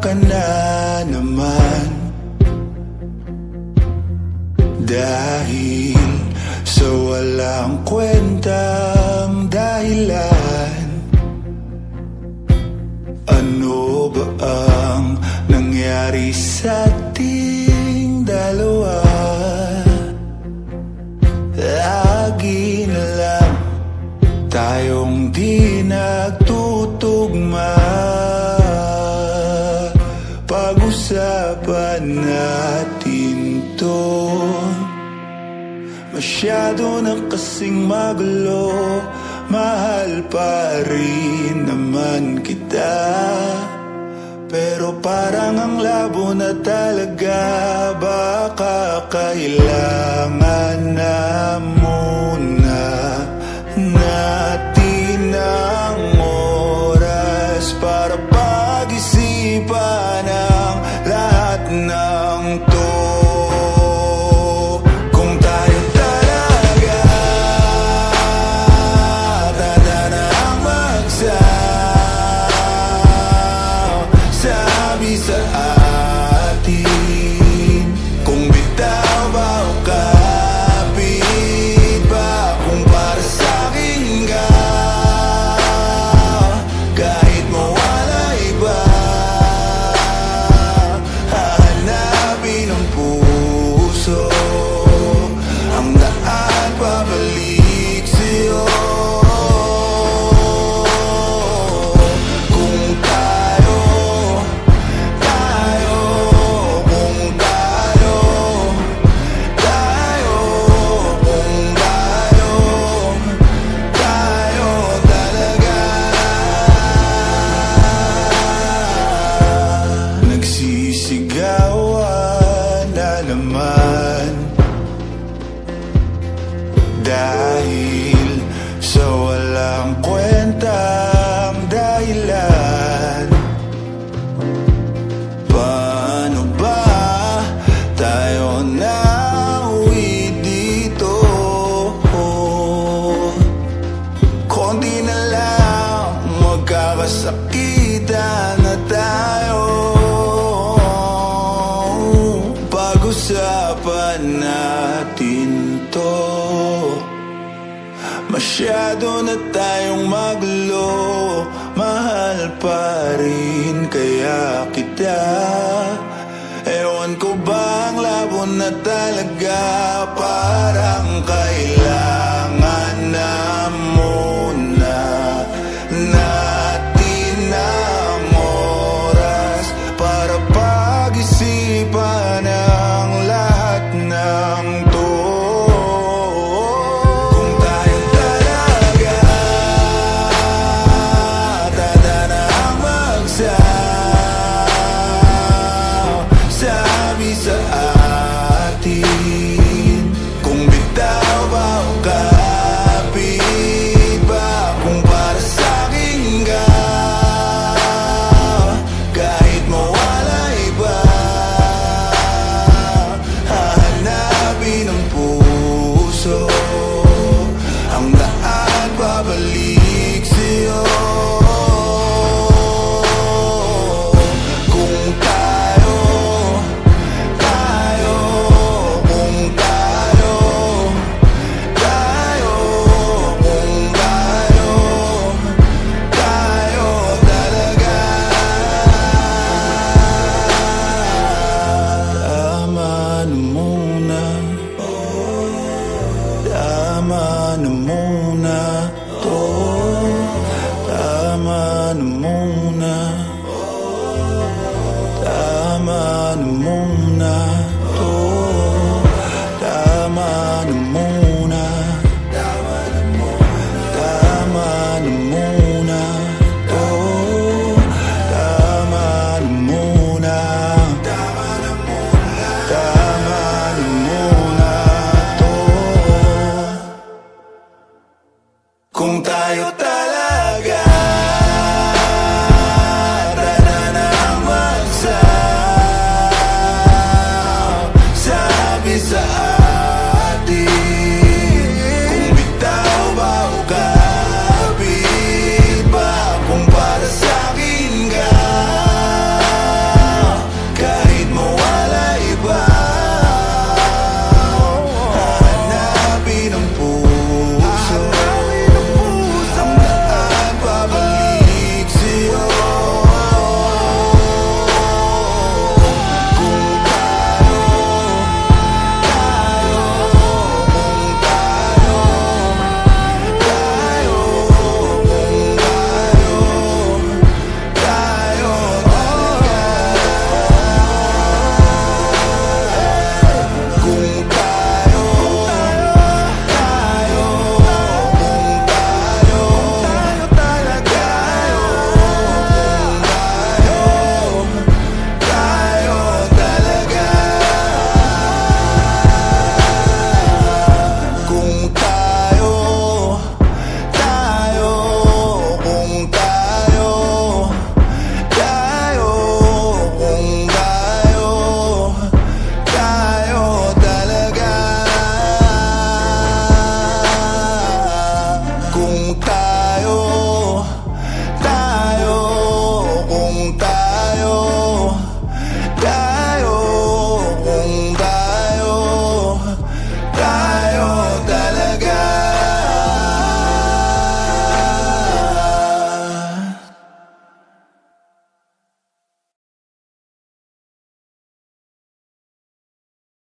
ka na naman. Dahil sa walang kwentang dahilan Ano ba ang nangyari sa Masyado nang kasing magulo Mahal pa rin naman kita. Pero parang ang labo na talaga Baka kailangan na dahil sa walang kwentang dahilan Paano ba tayo na uwi dito? Kundi na lang magkakasakitan na tayo Pag-usapan natin to Masyado na tayong maglo Mahal pa rin kaya kita. Ewan ko bang labo na talaga? Parang kailan disfrutar umkayo